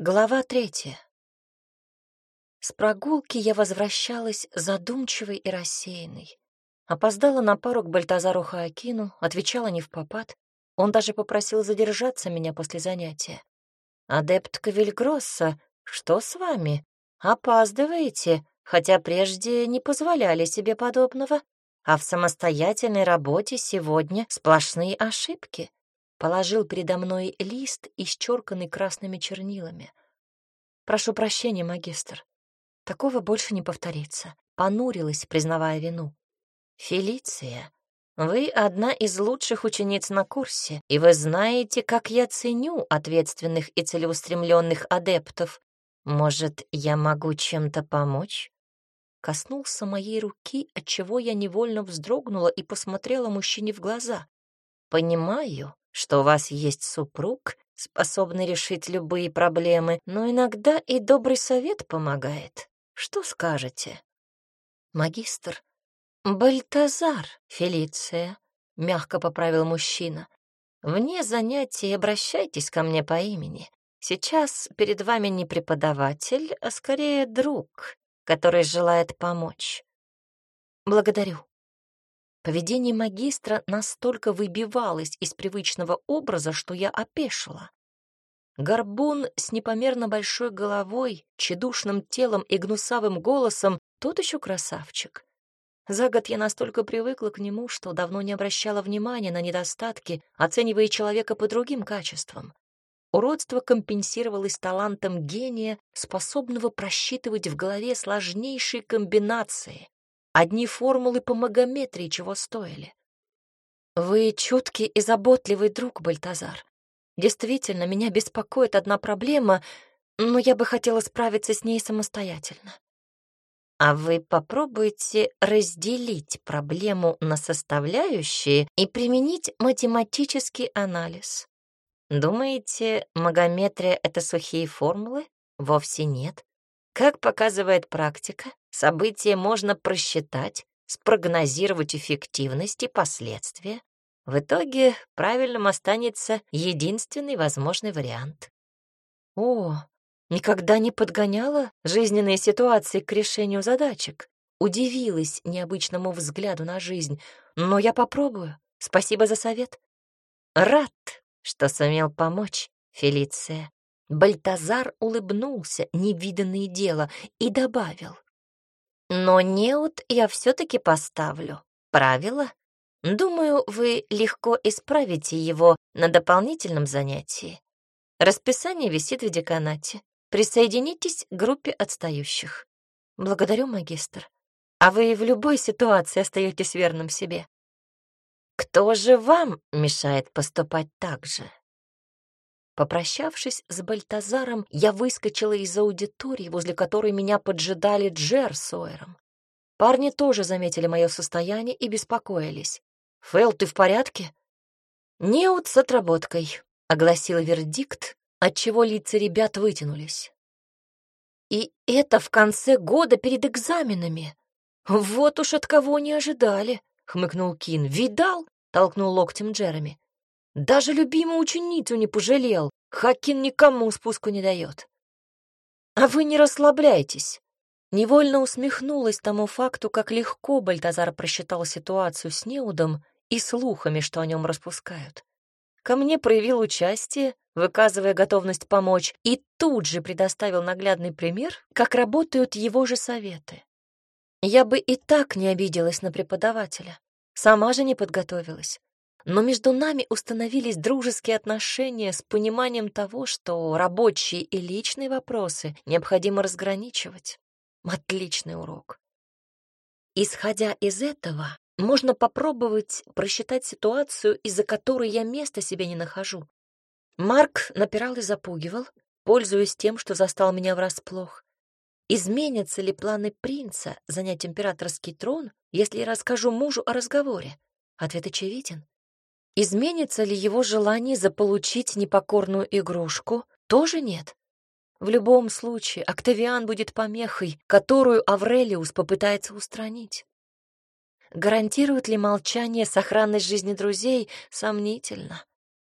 Глава третья. С прогулки я возвращалась задумчивой и рассеянной. Опоздала на пару к Бальтазару Хаакину, отвечала не в попад. Он даже попросил задержаться меня после занятия. «Адепт Кавильгросса, что с вами? Опаздываете, хотя прежде не позволяли себе подобного, а в самостоятельной работе сегодня сплошные ошибки» положил передо мной лист, исчерканный красными чернилами. «Прошу прощения, магистр. Такого больше не повторится», — понурилась, признавая вину. «Фелиция, вы одна из лучших учениц на курсе, и вы знаете, как я ценю ответственных и целеустремленных адептов. Может, я могу чем-то помочь?» Коснулся моей руки, отчего я невольно вздрогнула и посмотрела мужчине в глаза. «Понимаю, что у вас есть супруг, способный решить любые проблемы, но иногда и добрый совет помогает. Что скажете? Магистр. Бальтазар, Фелиция, мягко поправил мужчина. Вне занятий обращайтесь ко мне по имени. Сейчас перед вами не преподаватель, а скорее друг, который желает помочь. Благодарю. Поведение магистра настолько выбивалось из привычного образа, что я опешила. Горбун с непомерно большой головой, чедушным телом и гнусавым голосом — тот еще красавчик. За год я настолько привыкла к нему, что давно не обращала внимания на недостатки, оценивая человека по другим качествам. Уродство компенсировалось талантом гения, способного просчитывать в голове сложнейшие комбинации, Одни формулы по магометрии чего стоили. Вы чуткий и заботливый друг, Бальтазар. Действительно, меня беспокоит одна проблема, но я бы хотела справиться с ней самостоятельно. А вы попробуйте разделить проблему на составляющие и применить математический анализ. Думаете, магометрия — это сухие формулы? Вовсе нет. Как показывает практика, события можно просчитать, спрогнозировать эффективность и последствия. В итоге правильным останется единственный возможный вариант. О, никогда не подгоняла жизненные ситуации к решению задачек. Удивилась необычному взгляду на жизнь, но я попробую. Спасибо за совет. Рад, что сумел помочь, Фелиция. Бальтазар улыбнулся, невиданное дело, и добавил. «Но неуд я все-таки поставлю. Правило? Думаю, вы легко исправите его на дополнительном занятии. Расписание висит в деканате. Присоединитесь к группе отстающих. Благодарю, магистр. А вы в любой ситуации остаетесь верным себе. Кто же вам мешает поступать так же? Попрощавшись с Бальтазаром, я выскочила из аудитории, возле которой меня поджидали Джер с Ойером. Парни тоже заметили мое состояние и беспокоились. «Фэл, ты в порядке?» «Неуд с отработкой», — огласила вердикт, отчего лица ребят вытянулись. «И это в конце года перед экзаменами. Вот уж от кого не ожидали», — хмыкнул Кин. «Видал?» — толкнул локтем Джереми. Даже любимую ученицу не пожалел. Хакин никому спуску не дает. А вы не расслабляйтесь. Невольно усмехнулась тому факту, как легко Бальтазар просчитал ситуацию с Неудом и слухами, что о нем распускают. Ко мне проявил участие, выказывая готовность помочь, и тут же предоставил наглядный пример, как работают его же советы. Я бы и так не обиделась на преподавателя. Сама же не подготовилась но между нами установились дружеские отношения с пониманием того, что рабочие и личные вопросы необходимо разграничивать. Отличный урок. Исходя из этого, можно попробовать просчитать ситуацию, из-за которой я места себе не нахожу. Марк напирал и запугивал, пользуясь тем, что застал меня врасплох. Изменятся ли планы принца занять императорский трон, если я расскажу мужу о разговоре? Ответ очевиден. Изменится ли его желание заполучить непокорную игрушку? Тоже нет. В любом случае, Октавиан будет помехой, которую Аврелиус попытается устранить. Гарантирует ли молчание сохранность жизни друзей? Сомнительно.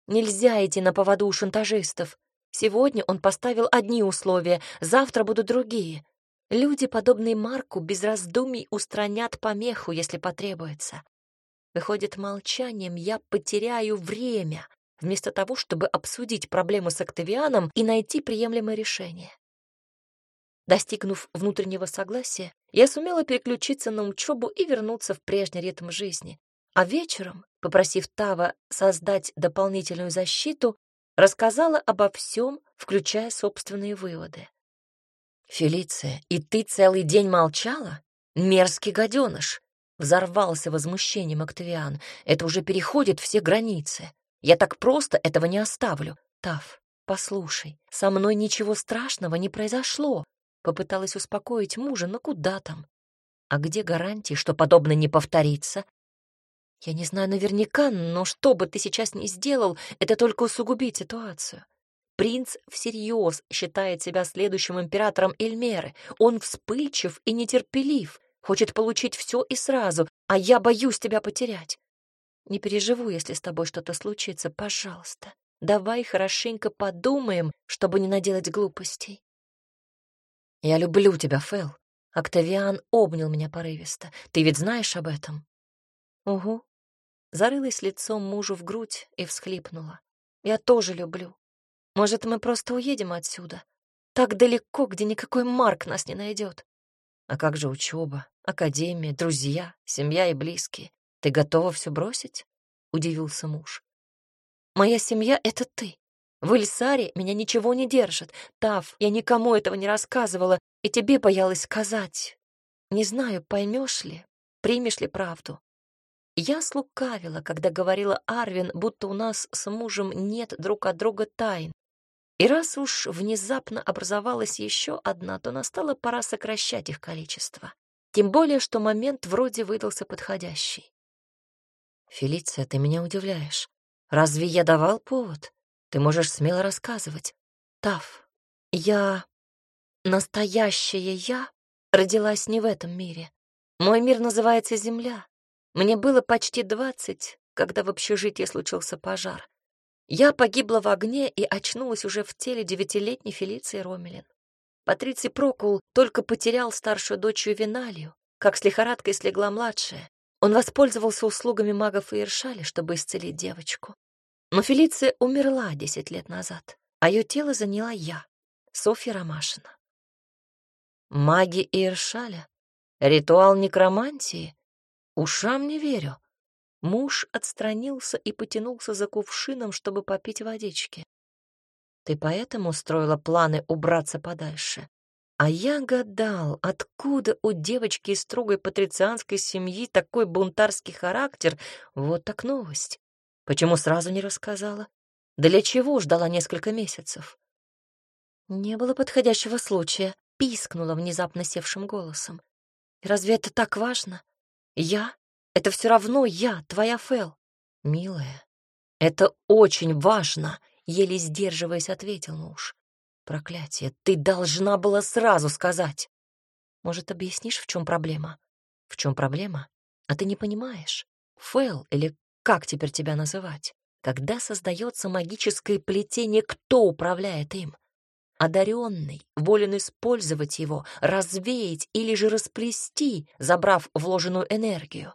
Нельзя идти на поводу у шантажистов. Сегодня он поставил одни условия, завтра будут другие. Люди, подобные Марку, без раздумий устранят помеху, если потребуется. Выходит, молчанием я потеряю время, вместо того, чтобы обсудить проблему с Октавианом и найти приемлемое решение. Достигнув внутреннего согласия, я сумела переключиться на учебу и вернуться в прежний ритм жизни. А вечером, попросив Тава создать дополнительную защиту, рассказала обо всем, включая собственные выводы. «Фелиция, и ты целый день молчала? Мерзкий гаденыш!» Взорвался возмущением Октавиан. «Это уже переходит все границы. Я так просто этого не оставлю. Тав, послушай, со мной ничего страшного не произошло. Попыталась успокоить мужа, но куда там? А где гарантии, что подобное не повторится? Я не знаю наверняка, но что бы ты сейчас ни сделал, это только усугубит ситуацию. Принц всерьез считает себя следующим императором Эльмеры. Он вспыльчив и нетерпелив, хочет получить все и сразу, а я боюсь тебя потерять. Не переживу, если с тобой что-то случится, пожалуйста. Давай хорошенько подумаем, чтобы не наделать глупостей. Я люблю тебя, Фэл. Октавиан обнял меня порывисто. Ты ведь знаешь об этом? Угу. Зарылась лицом мужу в грудь и всхлипнула. Я тоже люблю. Может, мы просто уедем отсюда? Так далеко, где никакой Марк нас не найдет. А как же учеба, академия, друзья, семья и близкие? «Ты готова все бросить?» — удивился муж. «Моя семья — это ты. В Ильсаре меня ничего не держит. Тав, я никому этого не рассказывала, и тебе боялась сказать. Не знаю, поймешь ли, примешь ли правду. Я слукавила, когда говорила Арвин, будто у нас с мужем нет друг от друга тайн. И раз уж внезапно образовалась еще одна, то настала пора сокращать их количество. Тем более, что момент вроде выдался подходящий. «Фелиция, ты меня удивляешь. Разве я давал повод? Ты можешь смело рассказывать. Тав, я... Настоящая я родилась не в этом мире. Мой мир называется Земля. Мне было почти двадцать, когда в общежитии случился пожар. Я погибла в огне и очнулась уже в теле девятилетней Фелиции Ромелин. Патриций Прокул только потерял старшую дочь Виналию, как с лихорадкой слегла младшая. Он воспользовался услугами магов Иршали, чтобы исцелить девочку. Но Фелиция умерла десять лет назад, а ее тело заняла я, Софья Ромашина. Маги Иршаля? Ритуал некромантии? Ушам не верю. Муж отстранился и потянулся за кувшином, чтобы попить водички. Ты поэтому устроила планы убраться подальше? А я гадал, откуда у девочки из строгой патрицианской семьи такой бунтарский характер. Вот так новость. Почему сразу не рассказала? Для чего ждала несколько месяцев? Не было подходящего случая, пискнула внезапно севшим голосом. Разве это так важно? Я? Это все равно я, твоя Фэл. Милая, это очень важно, еле сдерживаясь, ответил муж. Проклятие, ты должна была сразу сказать. Может, объяснишь, в чем проблема? В чем проблема? А ты не понимаешь. Фэл, или как теперь тебя называть? Когда создается магическое плетение, кто управляет им? Одаренный волен использовать его, развеять или же расплести, забрав вложенную энергию.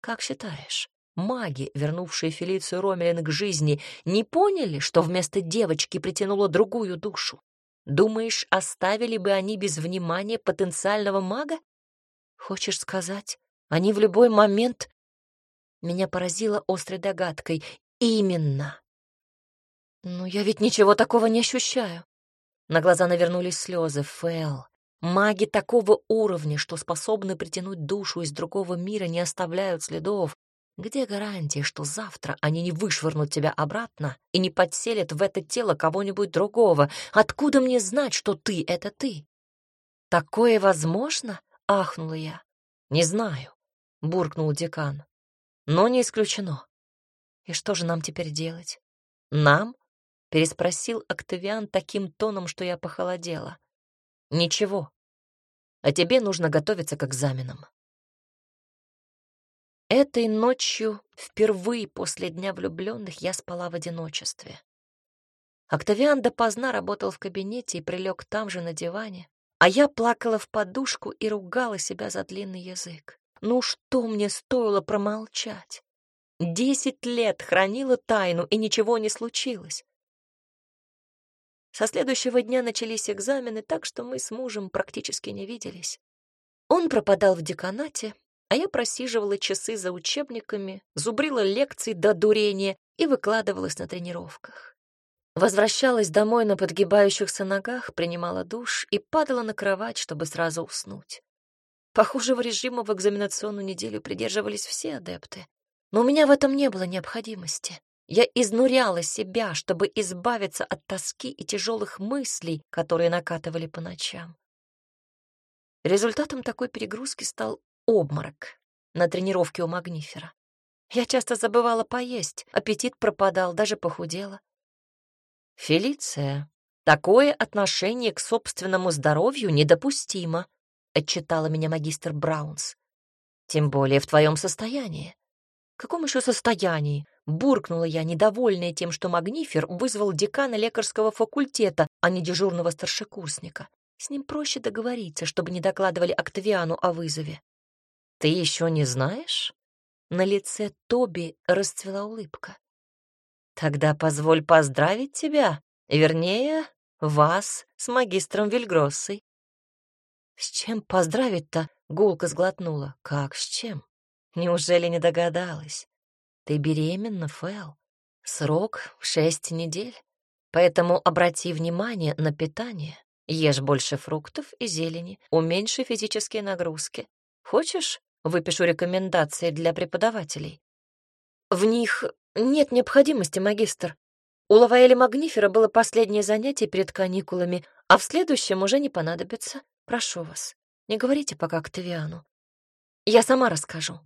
Как считаешь, маги, вернувшие Фелицию Ромелин к жизни, не поняли, что вместо девочки притянуло другую душу? Думаешь, оставили бы они без внимания потенциального мага? Хочешь сказать, они в любой момент... Меня поразило острой догадкой. Именно. Но я ведь ничего такого не ощущаю. На глаза навернулись слезы. Фэл, маги такого уровня, что способны притянуть душу из другого мира, не оставляют следов. Где гарантия, что завтра они не вышвырнут тебя обратно и не подселят в это тело кого-нибудь другого? Откуда мне знать, что ты — это ты? Такое возможно? — ахнула я. Не знаю, — буркнул декан. Но не исключено. И что же нам теперь делать? Нам? — переспросил Октавиан таким тоном, что я похолодела. Ничего. А тебе нужно готовиться к экзаменам. Этой ночью, впервые после Дня влюбленных, я спала в одиночестве. Октавиан допоздна работал в кабинете и прилег там же на диване, а я плакала в подушку и ругала себя за длинный язык. Ну что мне стоило промолчать? Десять лет хранила тайну, и ничего не случилось. Со следующего дня начались экзамены, так что мы с мужем практически не виделись. Он пропадал в деканате, а я просиживала часы за учебниками, зубрила лекции до дурения и выкладывалась на тренировках. Возвращалась домой на подгибающихся ногах, принимала душ и падала на кровать, чтобы сразу уснуть. Похожего режима в экзаменационную неделю придерживались все адепты. Но у меня в этом не было необходимости. Я изнуряла себя, чтобы избавиться от тоски и тяжелых мыслей, которые накатывали по ночам. Результатом такой перегрузки стал обморок на тренировке у Магнифера. Я часто забывала поесть, аппетит пропадал, даже похудела. «Фелиция, такое отношение к собственному здоровью недопустимо», — отчитала меня магистр Браунс. «Тем более в твоем состоянии». «В каком еще состоянии?» — буркнула я, недовольная тем, что Магнифер вызвал декана лекарского факультета, а не дежурного старшекурсника. С ним проще договориться, чтобы не докладывали Октавиану о вызове. «Ты еще не знаешь?» На лице Тоби расцвела улыбка. «Тогда позволь поздравить тебя, вернее, вас с магистром Вильгроссой». «С чем поздравить-то?» — гулко сглотнула. «Как с чем? Неужели не догадалась? Ты беременна, Фэл. Срок шесть недель. Поэтому обрати внимание на питание. Ешь больше фруктов и зелени, уменьши физические нагрузки. Хочешь, выпишу рекомендации для преподавателей? В них нет необходимости, магистр. У Лаваэля Магнифера было последнее занятие перед каникулами, а в следующем уже не понадобится. Прошу вас, не говорите пока Октавиану. Я сама расскажу.